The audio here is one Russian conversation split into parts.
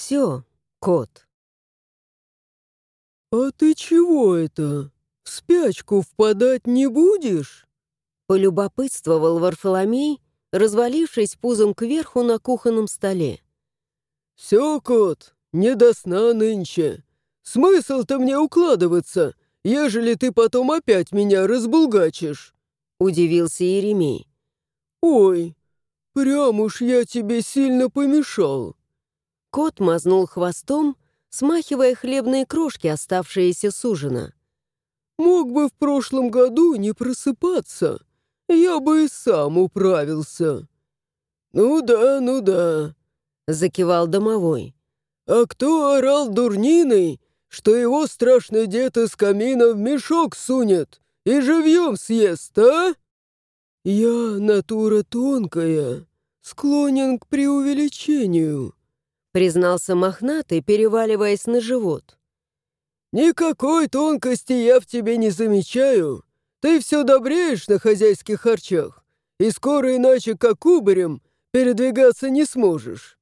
Все, кот. «А ты чего это? В спячку впадать не будешь?» Полюбопытствовал Варфоломей, развалившись пузом кверху на кухонном столе. «Все, кот, не до сна нынче. Смысл-то мне укладываться, ежели ты потом опять меня разбулгачишь?» Удивился Еремей. «Ой, прям уж я тебе сильно помешал». Кот мазнул хвостом, смахивая хлебные крошки, оставшиеся с ужина. «Мог бы в прошлом году не просыпаться, я бы и сам управился». «Ну да, ну да», — закивал домовой. «А кто орал дурниной, что его страшный дед из камина в мешок сунет и живьем съест, а? Я натура тонкая, склонен к преувеличению» признался мохнатый, переваливаясь на живот. «Никакой тонкости я в тебе не замечаю. Ты все добреешь на хозяйских харчах, и скоро иначе, как кубарем, передвигаться не сможешь».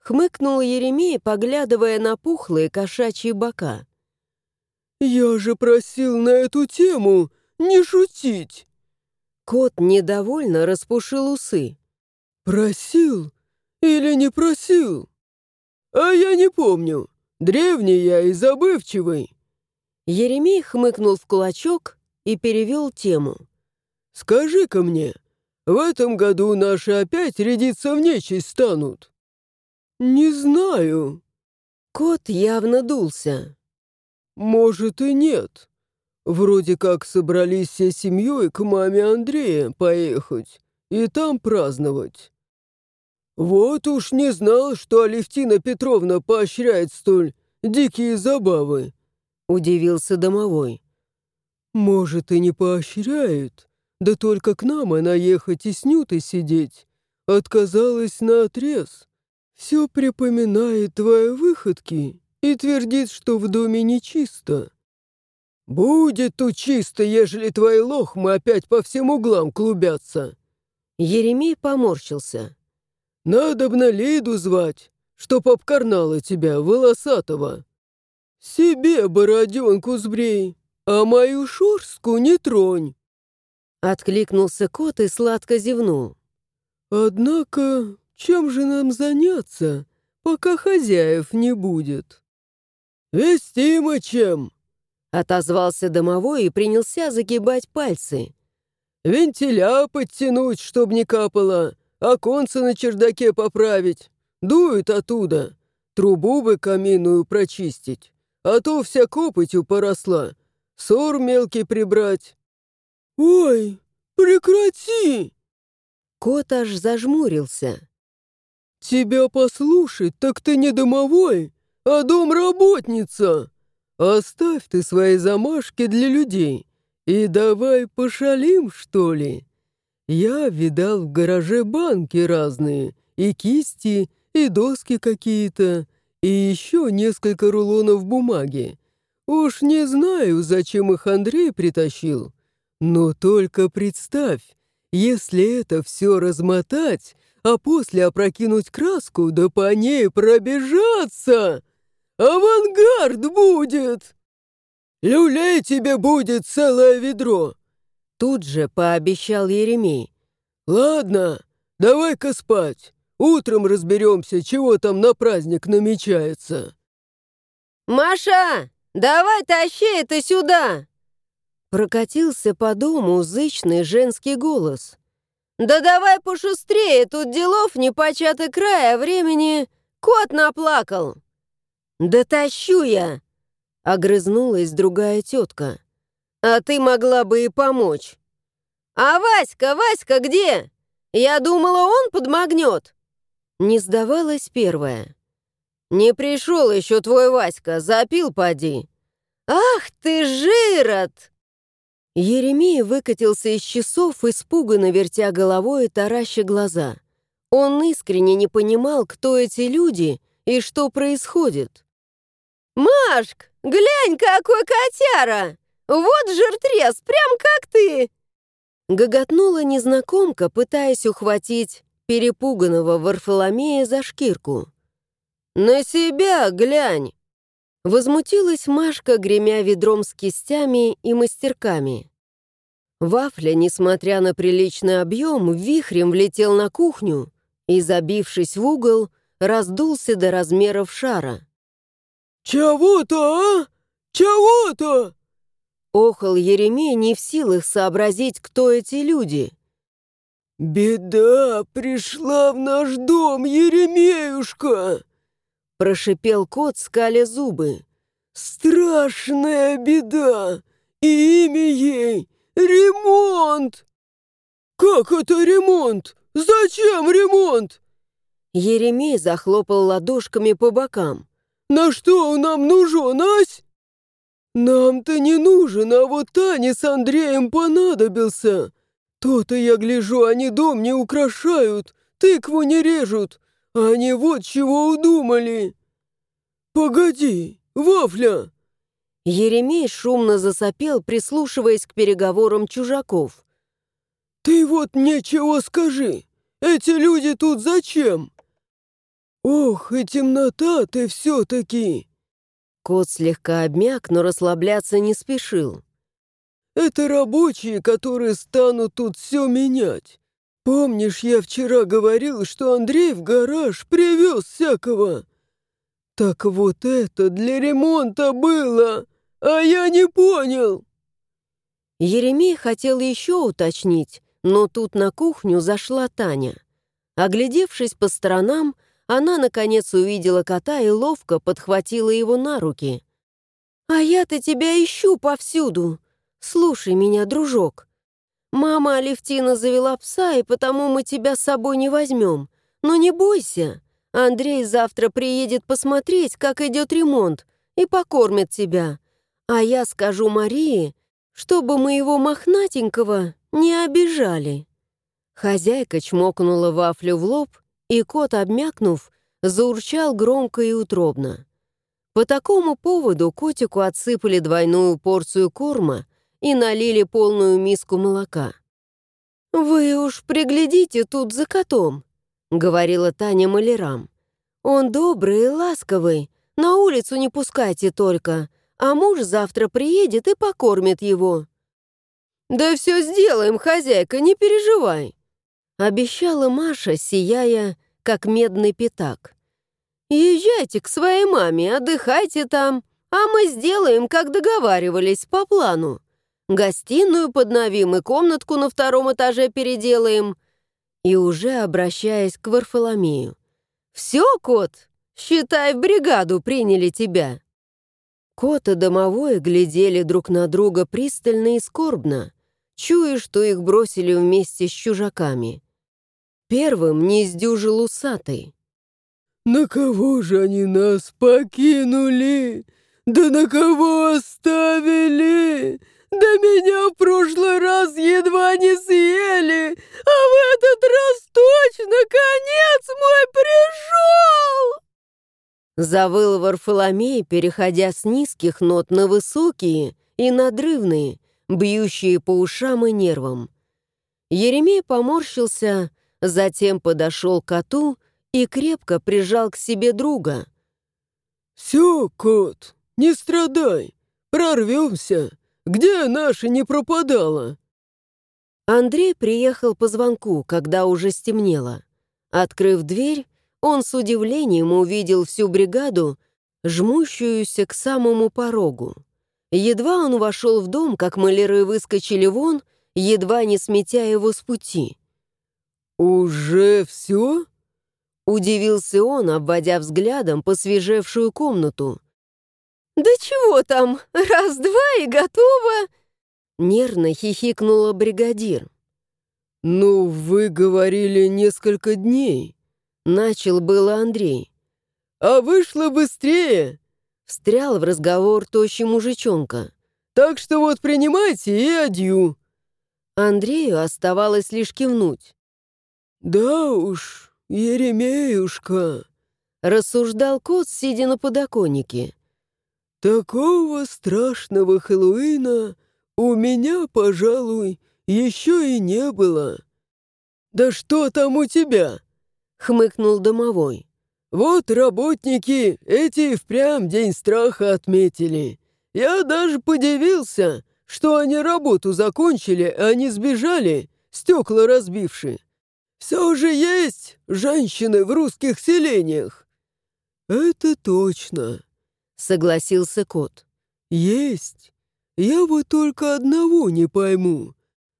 Хмыкнул Еремей, поглядывая на пухлые кошачьи бока. «Я же просил на эту тему не шутить!» Кот недовольно распушил усы. «Просил или не просил?» «А я не помню. Древний я и забывчивый». Еремей хмыкнул в кулачок и перевел тему. «Скажи-ка мне, в этом году наши опять рядиться в нечисть станут?» «Не знаю». Кот явно дулся. «Может и нет. Вроде как собрались все семьей к маме Андрея поехать и там праздновать. «Вот уж не знал, что Алевтина Петровна поощряет столь дикие забавы», — удивился домовой. «Может, и не поощряет, да только к нам она ехать и с Нютой сидеть. Отказалась на отрез. Все припоминает твои выходки и твердит, что в доме нечисто. Будет тут чисто, ежели твои лохмы опять по всем углам клубятся». Еремей поморщился. Надо б на Лиду звать, чтоб обкарнала тебя, волосатого. Себе бороденку сбрей, а мою шорстку не тронь. Откликнулся кот и сладко зевнул. Однако, чем же нам заняться, пока хозяев не будет? Вестимо чем, отозвался домовой и принялся загибать пальцы. Вентиля подтянуть, чтоб не капало, оконце на чердаке поправить. Дует оттуда. Трубу бы каминную прочистить. А то вся копотью поросла. Сор мелкий прибрать. «Ой, прекрати!» Кот аж зажмурился. «Тебя послушать, так ты не домовой, а домработница. Оставь ты свои замашки для людей и давай пошалим, что ли?» Я видал в гараже банки разные, и кисти, и доски какие-то, и еще несколько рулонов бумаги. Уж не знаю, зачем их Андрей притащил. Но только представь, если это все размотать, а после опрокинуть краску, да по ней пробежаться, авангард будет! Люлей тебе будет целое ведро, Тут же пообещал Еремей. «Ладно, давай-ка спать. Утром разберемся, чего там на праздник намечается». «Маша, давай тащи это сюда!» Прокатился по дому зычный женский голос. «Да давай пошустрее, тут делов не початый край, а времени кот наплакал!» «Да тащу я!» — огрызнулась другая тетка. А ты могла бы и помочь. А Васька, Васька где? Я думала, он подмогнет. Не сдавалась первая. Не пришел еще твой Васька, запил поди. Ах ты, жирот! Еремей выкатился из часов, испуганно вертя головой и тараща глаза. Он искренне не понимал, кто эти люди и что происходит. «Машк, глянь, какой котяра!» «Вот жиртрез, прям как ты!» Гоготнула незнакомка, пытаясь ухватить перепуганного Варфоломея за шкирку. На себя глянь!» Возмутилась Машка, гремя ведром с кистями и мастерками. Вафля, несмотря на приличный объем, вихрем влетел на кухню и, забившись в угол, раздулся до размеров шара. «Чего-то, а? Чего-то?» Охал Еремей не в силах сообразить, кто эти люди. «Беда пришла в наш дом, Еремеюшка!» Прошипел кот, скаля зубы. «Страшная беда! И имя ей — ремонт!» «Как это ремонт? Зачем ремонт?» Еремей захлопал ладошками по бокам. «На что нам нужен, ась?» «Нам-то не нужен, а вот Тане с Андреем понадобился. То-то я гляжу, они дом не украшают, тыкву не режут. Они вот чего удумали. Погоди, Вафля!» Еремей шумно засопел, прислушиваясь к переговорам чужаков. «Ты вот нечего скажи! Эти люди тут зачем? Ох, и темнота ты все-таки!» Кот слегка обмяк, но расслабляться не спешил. Это рабочие, которые станут тут все менять. Помнишь, я вчера говорил, что Андрей в гараж привез всякого? Так вот это для ремонта было, а я не понял. Еремей хотел еще уточнить, но тут на кухню зашла Таня. Оглядевшись по сторонам, она, наконец, увидела кота и ловко подхватила его на руки. «А я-то тебя ищу повсюду!» «Слушай меня, дружок. Мама Алевтина завела пса, и потому мы тебя с собой не возьмем. Но не бойся. Андрей завтра приедет посмотреть, как идет ремонт, и покормит тебя. А я скажу Марии, чтобы мы его мохнатенького не обижали». Хозяйка чмокнула вафлю в лоб, и кот, обмякнув, заурчал громко и утробно. По такому поводу котику отсыпали двойную порцию корма и налили полную миску молока. «Вы уж приглядите тут за котом», — говорила Таня малярам. «Он добрый и ласковый, на улицу не пускайте только, а муж завтра приедет и покормит его». «Да все сделаем, хозяйка, не переживай», — обещала Маша, сияя, как медный пятак. «Езжайте к своей маме, отдыхайте там, а мы сделаем, как договаривались, по плану. Гостиную подновим и комнатку на втором этаже переделаем. И уже обращаясь к Варфоломею. «Все, кот, считай, в бригаду приняли тебя». Кот и домовой глядели друг на друга пристально и скорбно, чуя, что их бросили вместе с чужаками. Первым не сдюжил усатый. «На кого же они нас покинули? Да на кого оставили? Да меня в прошлый раз едва не съели, а в этот раз точно конец мой пришел!» Завыл Варфоломей, переходя с низких нот на высокие и надрывные, бьющие по ушам и нервам. Еремей поморщился, затем подошел к коту и крепко прижал к себе друга. «Все, кот, не страдай, прорвемся!» Где наша не пропадала?» Андрей приехал по звонку, когда уже стемнело. Открыв дверь, он с удивлением увидел всю бригаду, жмущуюся к самому порогу. Едва он вошел в дом, как маляры выскочили вон, едва не сметя его с пути. «Уже все?» — удивился он, обводя взглядом посвежевшую комнату. «Да чего там, раз-два и готово!» Нервно хихикнула бригадир. «Ну, вы говорили несколько дней», — начал было Андрей. «А вышло быстрее!» — встрял в разговор тощий мужичонка. «Так что вот принимайте и адью!» Андрею оставалось лишь кивнуть. «Да уж, Еремеюшка», — рассуждал кот, сидя на подоконнике. Такого страшного Хэллоуина у меня, пожалуй, еще и не было. «Да что там у тебя?» — хмыкнул домовой. Вот работники эти впрямь день страха отметили. Я даже подивился, что они работу закончили, а не сбежали, стекла разбивши. Все же есть женщины в русских селениях. Это точно, согласился кот. Есть. Я вот только одного не пойму.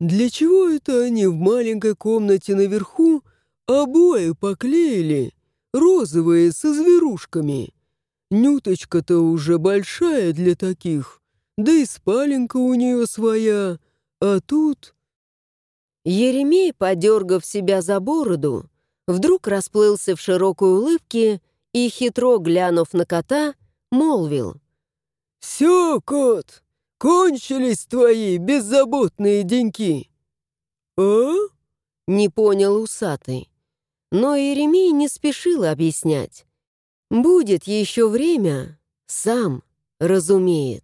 Для чего это они в маленькой комнате наверху обои поклеили, розовые со зверушками? Нюточка-то уже большая для таких, да и спаленка у нее своя, а тут... Еремей, подергав себя за бороду, вдруг расплылся в широкой улыбке и, хитро глянув на кота, молвил. «Все, кот, кончились твои беззаботные деньки!» «А?» — не понял усатый. Но Еремей не спешил объяснять. Будет еще время, сам разумеет.